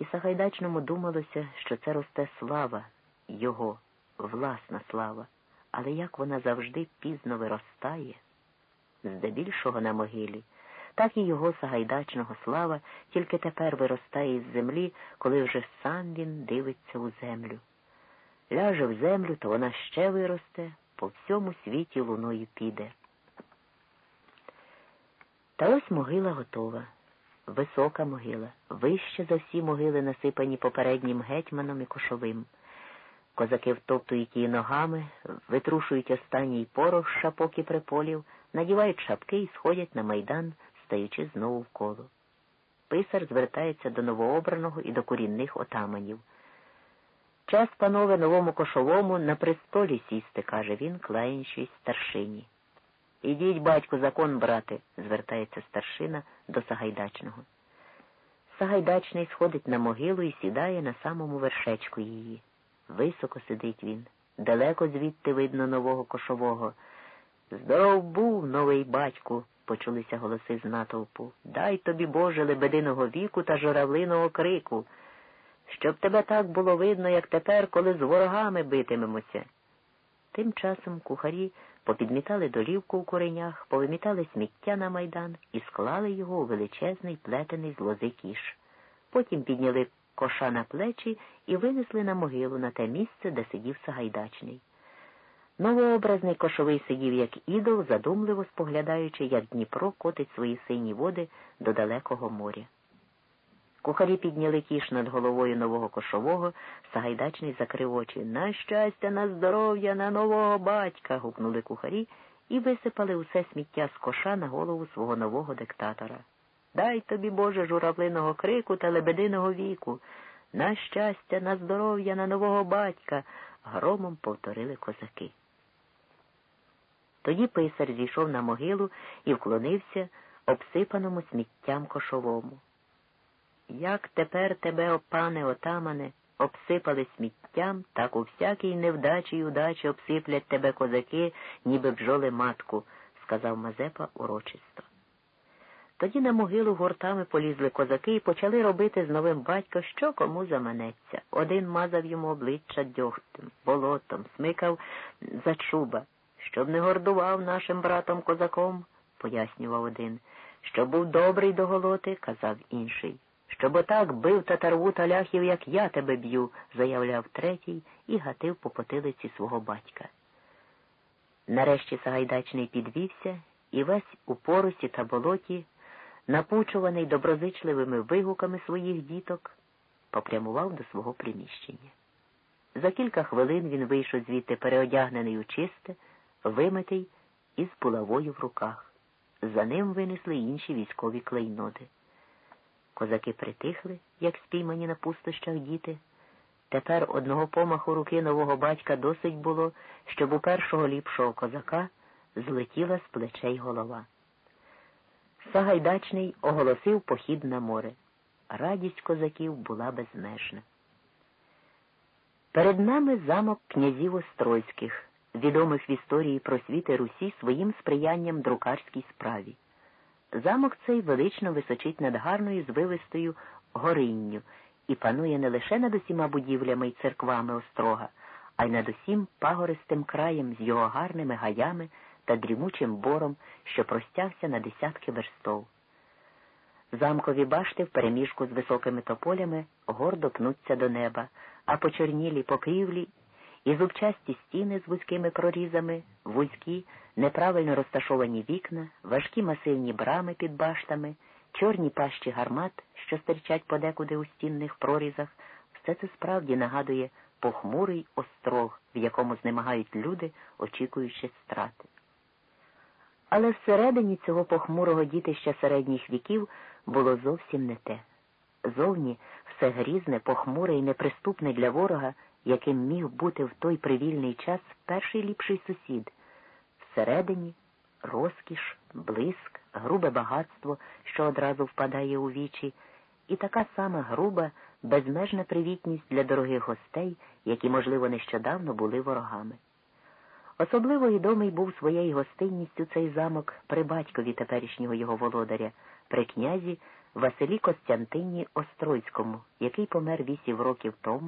І Сагайдачному думалося, що це росте слава, його, власна слава, але як вона завжди пізно виростає, здебільшого на могилі, так і його Сагайдачного слава тільки тепер виростає із землі, коли вже сам він дивиться у землю. Ляже в землю, то вона ще виросте, по всьому світі луною піде. Та ось могила готова, висока могила, вище за всі могили, насипані попереднім гетьманом і кошовим. Козаки втоптують її ногами, витрушують останній порох з шапок і приполів, надівають шапки і сходять на майдан, стаючи знову в коло. Писар звертається до новообраного і до корінних отаманів. Час, панове, новому кошовому на престолі сісти, каже він, клаянщись старшині. Ідіть, батько, закон брати, звертається старшина до Сагайдачного. Сагайдачний сходить на могилу і сідає на самому вершечку її. Високо сидить він, далеко звідти видно нового кошового. Здоров був, новий батьку, почулися голоси з натовпу. Дай тобі, Боже, лебединого віку та журавлиного крику, щоб тебе так було видно, як тепер, коли з ворогами битимемося. Тим часом кухарі попідмітали долівку у коренях, повимітали сміття на майдан і склали його у величезний плетений з лози кіш. Потім підняли коша на плечі і винесли на могилу на те місце, де сидів Сагайдачний. Новообразний кошовий сидів, як ідол, задумливо споглядаючи, як Дніпро котить свої сині води до далекого моря. Кухарі підняли кіш над головою нового кошового, Сагайдачний закрив очі. На щастя, на здоров'я, на нового батька. гукнули кухарі і висипали усе сміття з коша на голову свого нового диктатора. Дай тобі, Боже, журавлиного крику та лебединого віку. На щастя, на здоров'я, на нового батька. громом повторили козаки. Тоді писар зійшов на могилу і вклонився обсипаному сміттям кошовому. Як тепер тебе, о пане отамане, обсипали сміттям, так у всякій невдачі й удачі обсиплять тебе козаки, ніби бджоли матку, сказав Мазепа урочисто. Тоді на могилу гуртами полізли козаки і почали робити з новим батьком, що кому заманеться. Один мазав йому обличчя дьогтем, болотом, смикав за чуба. Щоб не гордував нашим братом козаком, пояснював один. Щоб був добрий до голоти, казав інший. Щоб отак бив татарву та ляхів, як я тебе б'ю, заявляв третій і гатив по потилиці свого батька. Нарешті Сагайдачний підвівся і весь у порусі та болоті, напучуваний доброзичливими вигуками своїх діток, попрямував до свого приміщення. За кілька хвилин він вийшов звідти переодягнений у чисте, вимитий і з булавою в руках. За ним винесли інші військові клейноди. Козаки притихли, як спіймані на пустощах діти. Тепер одного помаху руки нового батька досить було, щоб у першого ліпшого козака злетіла з плечей голова. Сагайдачний оголосив похід на море. Радість козаків була безмежна. Перед нами замок князів Острозьких, відомих в історії просвіти Русі своїм сприянням друкарській справі. Замок цей велично височить над гарною звивистою горинню і панує не лише над усіма будівлями й церквами острога, а й над усім пагористим краєм з його гарними гаями та дрімучим бором, що простягся на десятки верстов. Замкові башти в переміжку з високими тополями гордо пнуться до неба, а почорнілі покрівлі і зубчасті стіни з вузькими прорізами, вузькі, неправильно розташовані вікна, важкі масивні брами під баштами, чорні пащі гармат, що стирчать подекуди у стінних прорізах, все це справді нагадує похмурий острог, в якому знемагають люди, очікуючи страти. Але всередині цього похмурого дітища середніх віків було зовсім не те. Зовні все грізне, похмуре і неприступне для ворога, яким міг бути в той привільний час перший ліпший сусід. Всередині розкіш, блиск, грубе багатство, що одразу впадає у вічі, і така сама груба, безмежна привітність для дорогих гостей, які, можливо, нещодавно були ворогами. Особливо відомий був своєю гостинністю цей замок при батькові теперішнього його володаря, при князі Василі Костянтині Остройському, який помер вісім років тому